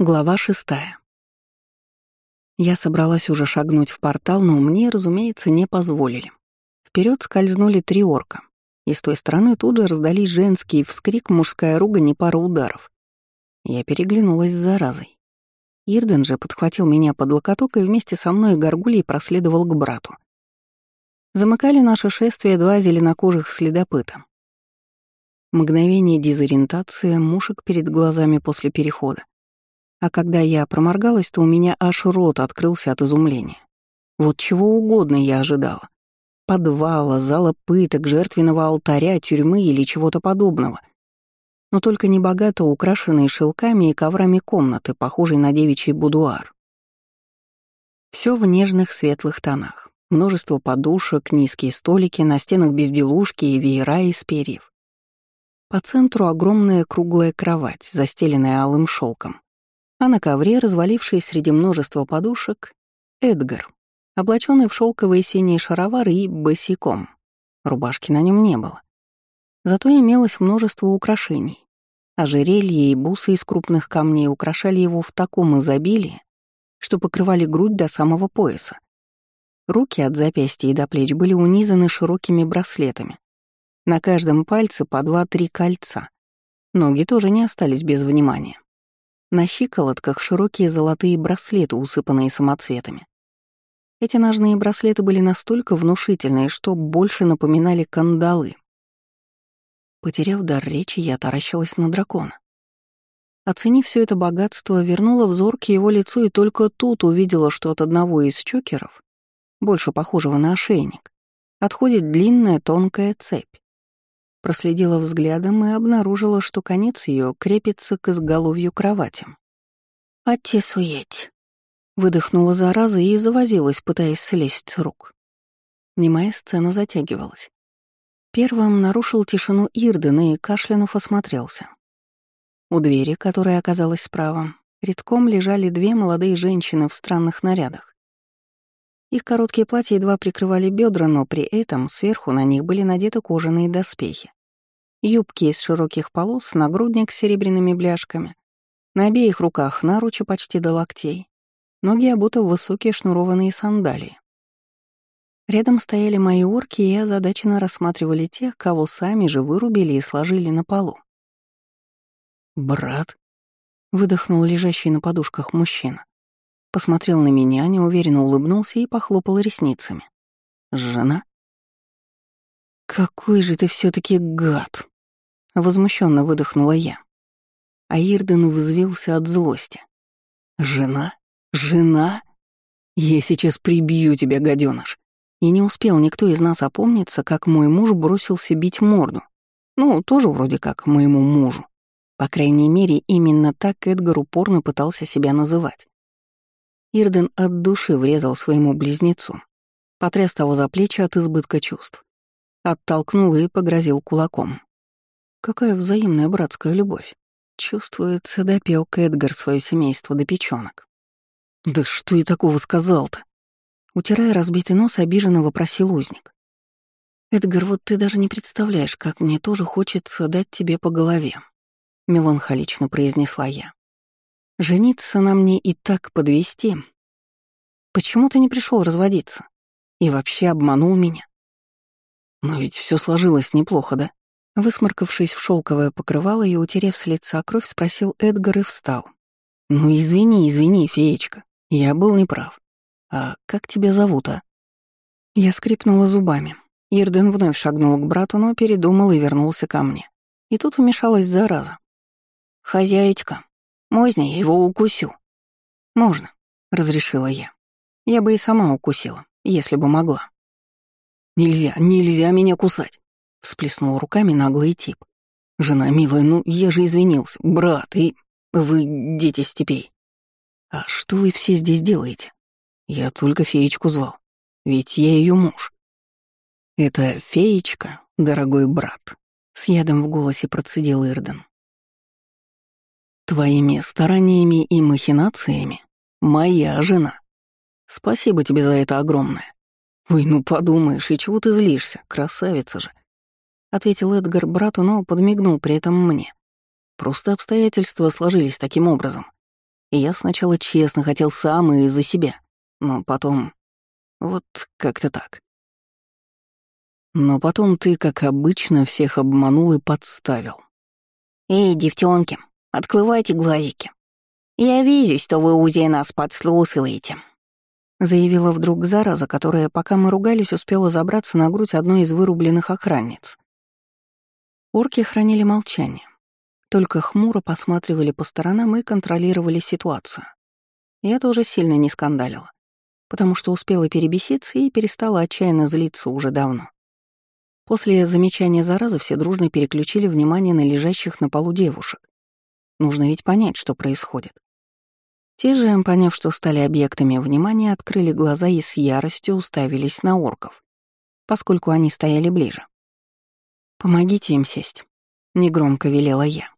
Глава шестая. Я собралась уже шагнуть в портал, но мне, разумеется, не позволили. Вперед скользнули три орка, и с той стороны тут же раздались женский вскрик, мужская ругань и пара ударов. Я переглянулась с заразой. Ирден же подхватил меня под локоток и вместе со мной горгулей проследовал к брату. Замыкали наше шествие два зеленокожих следопыта. Мгновение дезориентации, мушек перед глазами после перехода а когда я проморгалась, то у меня аж рот открылся от изумления. Вот чего угодно я ожидала. Подвала, зала пыток, жертвенного алтаря, тюрьмы или чего-то подобного. Но только не богато украшенные шелками и коврами комнаты, похожие на девичий будуар. Все в нежных светлых тонах. Множество подушек, низкие столики, на стенах безделушки и веера из перьев. По центру огромная круглая кровать, застеленная алым шелком а на ковре, разваливший среди множества подушек, Эдгар, облаченный в шелковые синие шаровары и босиком. Рубашки на нем не было. Зато имелось множество украшений. Ожерелья и бусы из крупных камней украшали его в таком изобилии, что покрывали грудь до самого пояса. Руки от запястья и до плеч были унизаны широкими браслетами. На каждом пальце по два-три кольца. Ноги тоже не остались без внимания. На щиколотках широкие золотые браслеты, усыпанные самоцветами. Эти ножные браслеты были настолько внушительные, что больше напоминали кандалы. Потеряв дар речи, я таращилась на дракона. Оценив все это богатство, вернула взор к его лицу и только тут увидела, что от одного из чокеров, больше похожего на ошейник, отходит длинная тонкая цепь. Проследила взглядом и обнаружила, что конец ее крепится к изголовью кровати. «Аттисуеть!» Выдохнула зараза и завозилась, пытаясь слезть с рук. Немая сцена затягивалась. Первым нарушил тишину Ирден и, кашлянув, осмотрелся. У двери, которая оказалась справа, редком лежали две молодые женщины в странных нарядах. Их короткие платья едва прикрывали бедра, но при этом сверху на них были надеты кожаные доспехи. Юбки из широких полос, нагрудник с серебряными бляшками. На обеих руках наручи почти до локтей. Ноги обуты в высокие шнурованные сандалии. Рядом стояли мои орки и озадаченно рассматривали тех, кого сами же вырубили и сложили на полу. «Брат?» — выдохнул лежащий на подушках мужчина. Посмотрел на меня, неуверенно улыбнулся и похлопал ресницами. «Жена?» «Какой же ты все таки гад!» — возмущенно выдохнула я. А Ирден взвился от злости. «Жена? Жена? Я сейчас прибью тебя, гаденыш!» И не успел никто из нас опомниться, как мой муж бросился бить морду. Ну, тоже вроде как моему мужу. По крайней мере, именно так Эдгар упорно пытался себя называть. Ирден от души врезал своему близнецу, потряс того за плечи от избытка чувств. Оттолкнул и погрозил кулаком. Какая взаимная братская любовь. Чувствуется, допёк Эдгар свое семейство до печёнок. «Да что я такого сказал-то?» Утирая разбитый нос, обиженно вопросил узник. «Эдгар, вот ты даже не представляешь, как мне тоже хочется дать тебе по голове», — меланхолично произнесла я. Жениться на мне и так подвести. Почему ты не пришел разводиться? И вообще обманул меня? Но ведь все сложилось неплохо, да? Высморкавшись в шелковое покрывало и утерев с лица кровь, спросил Эдгар и встал. «Ну извини, извини, феечка, я был неправ. А как тебя зовут, а?» Я скрипнула зубами. Ирден вновь шагнул к брату, но передумал и вернулся ко мне. И тут вмешалась зараза. «Хозяечка, можно я его укусю?» «Можно», — разрешила я. Я бы и сама укусила, если бы могла. «Нельзя, нельзя меня кусать!» — всплеснул руками наглый тип. «Жена милая, ну я же извинился, брат, и вы дети степей. А что вы все здесь делаете? Я только феечку звал, ведь я ее муж». «Это феечка, дорогой брат», — с ядом в голосе процедил Ирден. Твоими стараниями и махинациями моя жена. Спасибо тебе за это огромное. Ой, ну подумаешь, и чего ты злишься, красавица же. Ответил Эдгар брату, но подмигнул при этом мне. Просто обстоятельства сложились таким образом. И я сначала честно хотел сам и за себя, но потом... Вот как-то так. Но потом ты, как обычно, всех обманул и подставил. «Эй, девчонки, открывайте глазики. Я вижу, что вы уже нас подслушиваете», — заявила вдруг зараза, которая, пока мы ругались, успела забраться на грудь одной из вырубленных охранниц. Орки хранили молчание, только хмуро посматривали по сторонам и контролировали ситуацию. Я тоже сильно не скандалила, потому что успела перебеситься и перестала отчаянно злиться уже давно. После замечания заразы все дружно переключили внимание на лежащих на полу девушек. Нужно ведь понять, что происходит. Те же, поняв, что стали объектами внимания, открыли глаза и с яростью уставились на орков, поскольку они стояли ближе. «Помогите им сесть», — негромко велела я.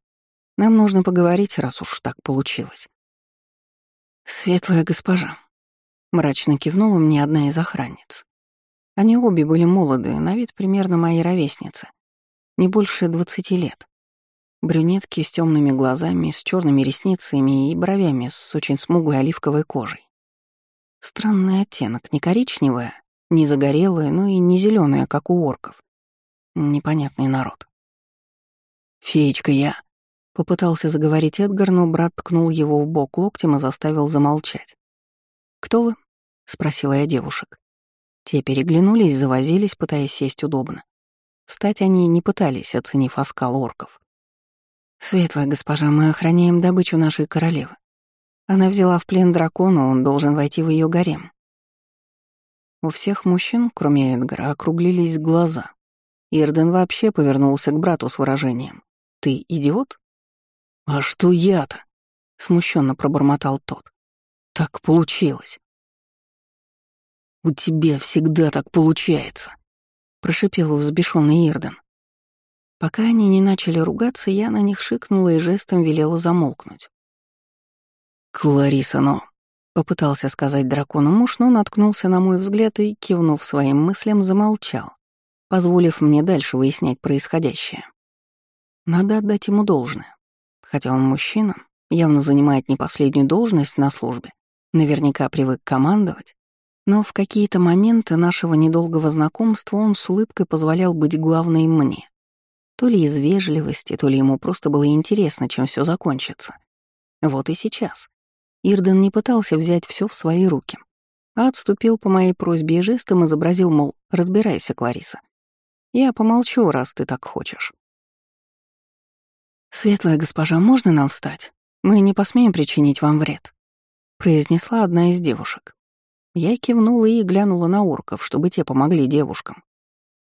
«Нам нужно поговорить, раз уж так получилось». «Светлая госпожа», — мрачно кивнула мне одна из охранниц. Они обе были молоды, на вид примерно моей ровесницы, не больше двадцати лет. Брюнетки с темными глазами, с черными ресницами и бровями с очень смуглой оливковой кожей. Странный оттенок, не коричневая, не загорелая, но и не зеленая, как у орков. Непонятный народ. «Феечка, я...» — попытался заговорить Эдгар, но брат ткнул его в бок локтем и заставил замолчать. «Кто вы?» — спросила я девушек. Те переглянулись, завозились, пытаясь сесть удобно. Встать они не пытались, оценив оскал орков. «Светлая госпожа, мы охраняем добычу нашей королевы. Она взяла в плен дракона, он должен войти в ее гарем». У всех мужчин, кроме Эдгара, округлились глаза. Ирден вообще повернулся к брату с выражением. «Ты идиот?» «А что я-то?» — смущенно пробормотал тот. «Так получилось. «У тебя всегда так получается», — прошипел взбешенный Ирден. Пока они не начали ругаться, я на них шикнула и жестом велела замолкнуть. «Клариса, но...» — попытался сказать дракону муж, но наткнулся на мой взгляд и, кивнув своим мыслям, замолчал, позволив мне дальше выяснять происходящее. Надо отдать ему должное. Хотя он мужчина, явно занимает не последнюю должность на службе, наверняка привык командовать, но в какие-то моменты нашего недолгого знакомства он с улыбкой позволял быть главной мне. То ли из вежливости, то ли ему просто было интересно, чем все закончится. Вот и сейчас. Ирден не пытался взять все в свои руки, а отступил по моей просьбе и жестом изобразил, мол, разбирайся, Клариса. Я помолчу, раз ты так хочешь. «Светлая госпожа, можно нам встать? Мы не посмеем причинить вам вред», — произнесла одна из девушек. Я кивнула и глянула на орков, чтобы те помогли девушкам.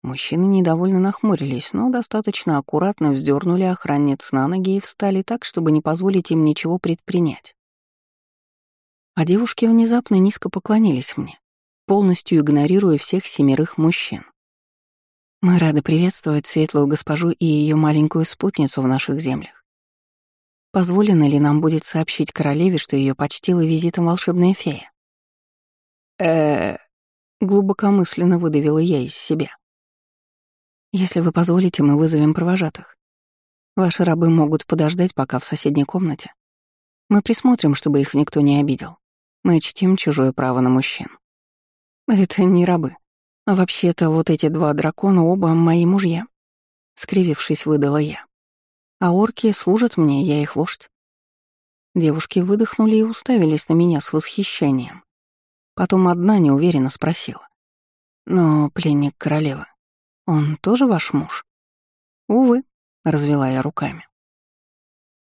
Мужчины недовольно нахмурились, но достаточно аккуратно вздернули охранниц на ноги и встали так, чтобы не позволить им ничего предпринять. А девушки внезапно низко поклонились мне, полностью игнорируя всех семерых мужчин. Мы рады приветствовать светлую госпожу и ее маленькую спутницу в наших землях. Позволено ли нам будет сообщить королеве, что ее почтила визитом волшебная фея? э глубокомысленно выдавила я из себя. «Если вы позволите, мы вызовем провожатых. Ваши рабы могут подождать пока в соседней комнате. Мы присмотрим, чтобы их никто не обидел. Мы чтим чужое право на мужчин. Это не рабы. А вообще-то вот эти два дракона оба мои мужья. Скривившись, выдала я. А орки служат мне, я их вождь. Девушки выдохнули и уставились на меня с восхищением. Потом одна неуверенно спросила. «Но пленник королевы, он тоже ваш муж?» «Увы», — развела я руками.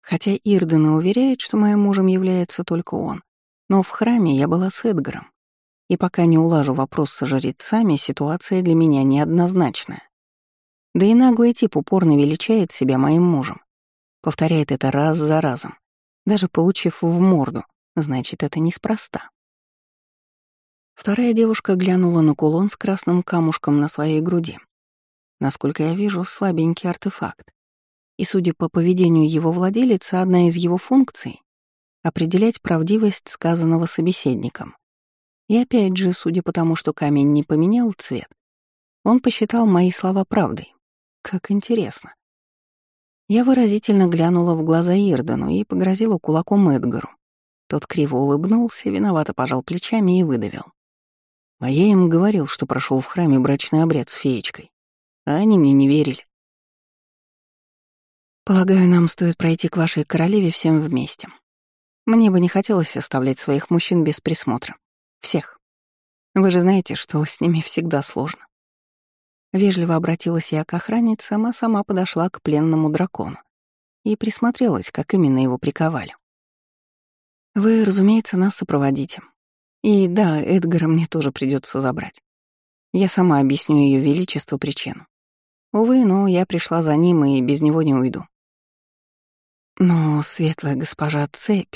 Хотя Ирдена уверяет, что моим мужем является только он, но в храме я была с Эдгаром, и пока не улажу вопрос со жрецами, ситуация для меня неоднозначная. Да и наглый тип упорно величает себя моим мужем. Повторяет это раз за разом. Даже получив в морду, значит, это неспроста. Вторая девушка глянула на кулон с красным камушком на своей груди. Насколько я вижу, слабенький артефакт. И, судя по поведению его владелицы, одна из его функций — определять правдивость сказанного собеседником. И опять же, судя по тому, что камень не поменял цвет, он посчитал мои слова правдой. Как интересно. Я выразительно глянула в глаза Ирдену и погрозила кулаком Эдгару. Тот криво улыбнулся, виновато пожал плечами и выдавил. А я им говорил, что прошел в храме брачный обряд с феечкой. А они мне не верили. Полагаю, нам стоит пройти к вашей королеве всем вместе. Мне бы не хотелось оставлять своих мужчин без присмотра. Всех. Вы же знаете, что с ними всегда сложно. Вежливо обратилась я к охраннице, сама сама подошла к пленному дракону и присмотрелась, как именно его приковали. «Вы, разумеется, нас сопроводите. И да, Эдгара мне тоже придется забрать. Я сама объясню ее величеству причину. Увы, но я пришла за ним и без него не уйду. Но светлая госпожа Цепь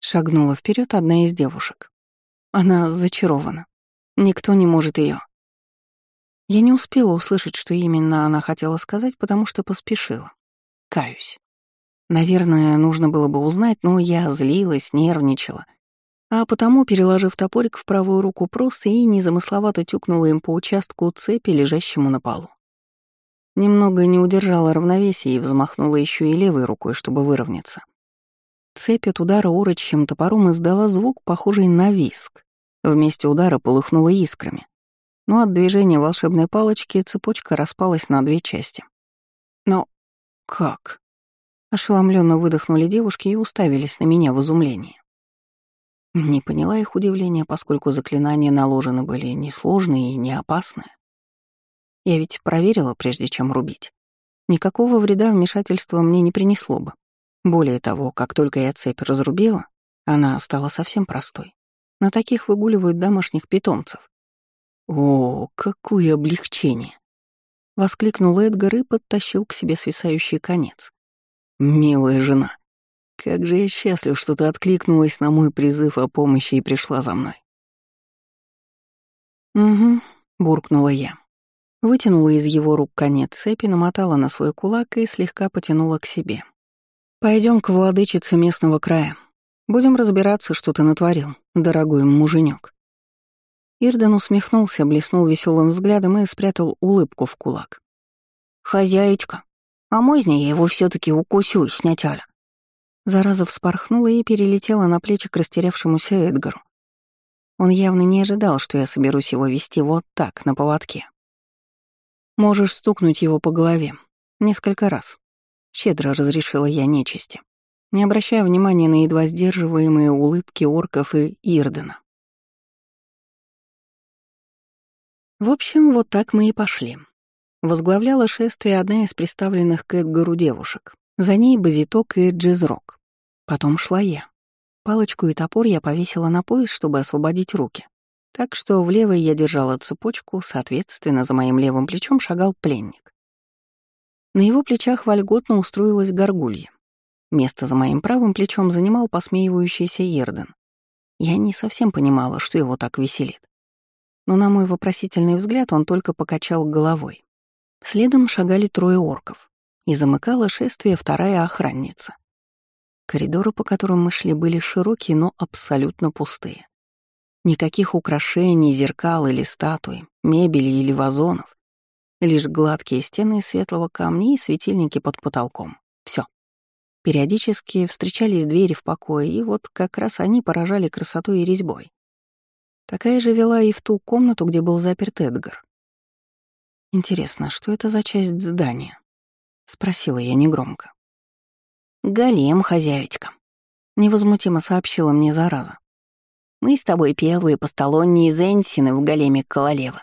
шагнула вперед одна из девушек. Она зачарована. Никто не может ее. Я не успела услышать, что именно она хотела сказать, потому что поспешила. Каюсь. Наверное, нужно было бы узнать, но я злилась, нервничала. А потому, переложив топорик в правую руку просто и незамысловато тюкнула им по участку цепи, лежащему на полу. Немного не удержала равновесия и взмахнула еще и левой рукой, чтобы выровняться. Цепь от удара урочьим топором издала звук, похожий на виск. Вместе удара полыхнула искрами. Но от движения волшебной палочки цепочка распалась на две части. Но как? Ошеломленно выдохнули девушки и уставились на меня в изумлении. Не поняла их удивления, поскольку заклинания наложены были несложные и не опасные. Я ведь проверила, прежде чем рубить. Никакого вреда вмешательства мне не принесло бы. Более того, как только я цепь разрубила, она стала совсем простой. На таких выгуливают домашних питомцев. «О, какое облегчение!» — воскликнул Эдгар и подтащил к себе свисающий конец. «Милая жена, как же я счастлив, что ты откликнулась на мой призыв о помощи и пришла за мной». «Угу», — буркнула я. Вытянула из его рук конец цепи, намотала на свой кулак и слегка потянула к себе. Пойдем к владычице местного края. Будем разбираться, что ты натворил, дорогой муженек. Ирден усмехнулся, блеснул веселым взглядом и спрятал улыбку в кулак. «Хозяечка, а можно я его все таки укусю, снятяля?» Зараза вспорхнула и перелетела на плечи к растерявшемуся Эдгару. Он явно не ожидал, что я соберусь его вести вот так, на поводке. «Можешь стукнуть его по голове. Несколько раз», — щедро разрешила я нечисти, не обращая внимания на едва сдерживаемые улыбки орков и Ирдена. В общем, вот так мы и пошли. Возглавляла шествие одна из представленных к Эдгару девушек. За ней Базиток и Джизрок. Потом шла я. Палочку и топор я повесила на пояс, чтобы освободить руки. Так что в левой я держала цепочку, соответственно, за моим левым плечом шагал пленник. На его плечах вольготно устроилась горгулья. Место за моим правым плечом занимал посмеивающийся Ерден. Я не совсем понимала, что его так веселит но на мой вопросительный взгляд он только покачал головой. Следом шагали трое орков, и замыкала шествие вторая охранница. Коридоры, по которым мы шли, были широкие, но абсолютно пустые. Никаких украшений, зеркал или статуи, мебели или вазонов. Лишь гладкие стены из светлого камня и светильники под потолком. Все. Периодически встречались двери в покое, и вот как раз они поражали красотой и резьбой. Такая же вела и в ту комнату, где был заперт Эдгар. «Интересно, что это за часть здания?» — спросила я негромко. «Голем, хозяечка», — невозмутимо сообщила мне зараза. «Мы с тобой первые посторонние зентины в големе Кололевы».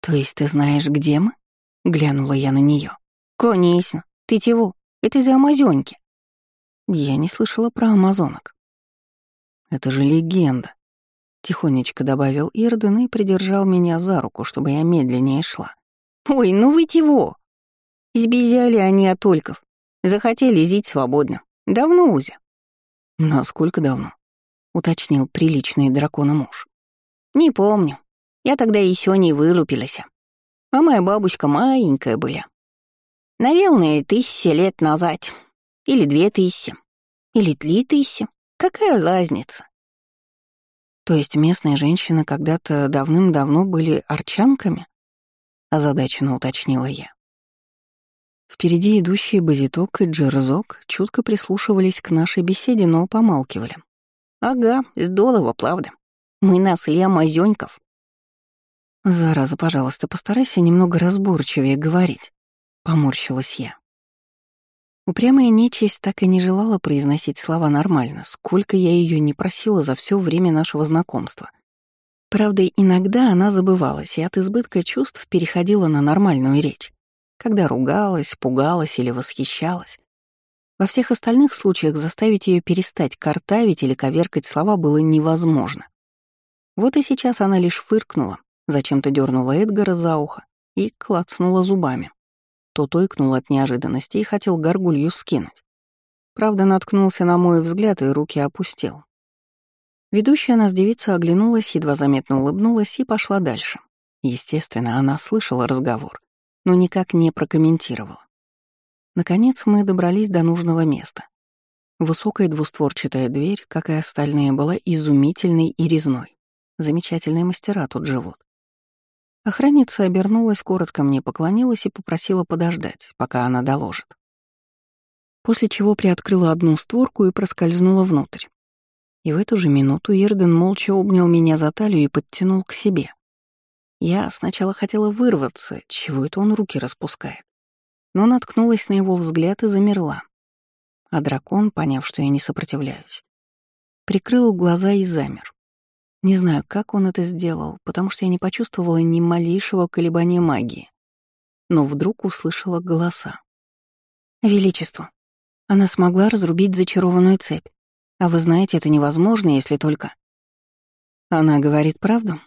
«То есть ты знаешь, где мы?» — глянула я на нее. «Конечно. Ты чего? Это из-за амазонки». Я не слышала про амазонок. «Это же легенда», Тихонечко добавил Ирден и придержал меня за руку, чтобы я медленнее шла. «Ой, ну вы его! Избезяли они от ольков. Захотели зить свободно. Давно Узя». «Насколько давно?» — уточнил приличный дракона муж. «Не помню. Я тогда еще не вылупилась. А моя бабушка маленькая была. Наверное, тысячи лет назад. Или две тысячи. Или три тысячи. Какая разница? То есть местные женщины когда-то давным-давно были арчанками? Озадаченно уточнила я. Впереди идущие Базиток и Джерзок чутко прислушивались к нашей беседе, но помалкивали. «Ага, здорово, правда. Мы нас Илья Мазёньков». «Зараза, пожалуйста, постарайся немного разборчивее говорить», — поморщилась я. Упрямая нечисть так и не желала произносить слова нормально, сколько я ее не просила за все время нашего знакомства. Правда, иногда она забывалась и от избытка чувств переходила на нормальную речь, когда ругалась, пугалась или восхищалась. Во всех остальных случаях заставить ее перестать картавить или коверкать слова было невозможно. Вот и сейчас она лишь фыркнула, зачем-то дернула Эдгара за ухо и клацнула зубами. Тот ойкнул от неожиданности и хотел горгулью скинуть. Правда, наткнулся на мой взгляд и руки опустил. Ведущая нас девица оглянулась, едва заметно улыбнулась и пошла дальше. Естественно, она слышала разговор, но никак не прокомментировала. Наконец мы добрались до нужного места. Высокая двустворчатая дверь, как и остальные, была изумительной и резной. Замечательные мастера тут живут. Охранница обернулась, коротко мне поклонилась и попросила подождать, пока она доложит. После чего приоткрыла одну створку и проскользнула внутрь. И в эту же минуту Ирден молча обнял меня за талию и подтянул к себе. Я сначала хотела вырваться, чего это он руки распускает, но наткнулась на его взгляд и замерла. А дракон, поняв, что я не сопротивляюсь, прикрыл глаза и замер. Не знаю, как он это сделал, потому что я не почувствовала ни малейшего колебания магии. Но вдруг услышала голоса. «Величество, она смогла разрубить зачарованную цепь. А вы знаете, это невозможно, если только...» Она говорит правду?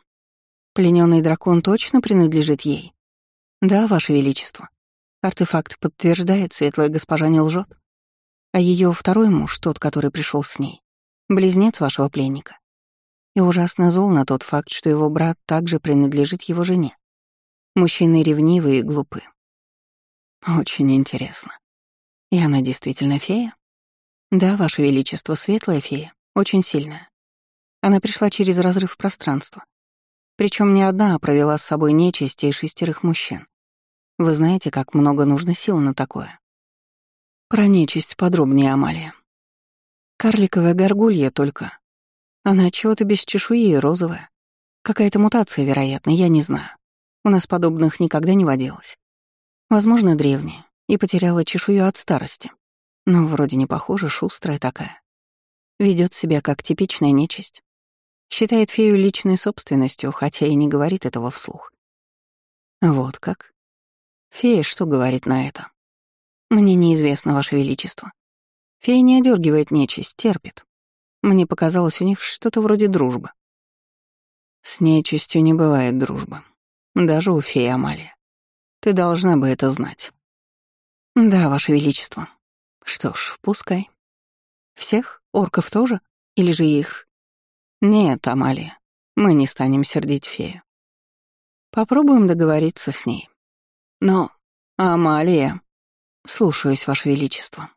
Плененный дракон точно принадлежит ей? Да, Ваше Величество. Артефакт подтверждает, светлая госпожа не лжет. А ее второй муж, тот, который пришел с ней, близнец вашего пленника и ужасно зол на тот факт, что его брат также принадлежит его жене. Мужчины ревнивые и глупы. Очень интересно. И она действительно фея? Да, Ваше Величество, светлая фея, очень сильная. Она пришла через разрыв пространства. Причем не одна, а провела с собой нечисть и шестерых мужчин. Вы знаете, как много нужно сил на такое? Про нечисть подробнее, Амалия. Карликовая горгулья только она чего-то без чешуи и розовая. Какая-то мутация, вероятно, я не знаю. У нас подобных никогда не водилось. Возможно, древняя, и потеряла чешую от старости. Но вроде не похожа, шустрая такая. Ведет себя как типичная нечисть. Считает фею личной собственностью, хотя и не говорит этого вслух. Вот как. Фея что говорит на это? Мне неизвестно, Ваше Величество. Фея не одергивает нечисть, терпит. Мне показалось, у них что-то вроде дружбы. С нечистью не бывает дружбы. Даже у феи Амалия. Ты должна бы это знать. Да, Ваше Величество. Что ж, впускай. Всех? Орков тоже? Или же их? Нет, Амалия, мы не станем сердить фею. Попробуем договориться с ней. Но, Амалия, слушаюсь, Ваше Величество.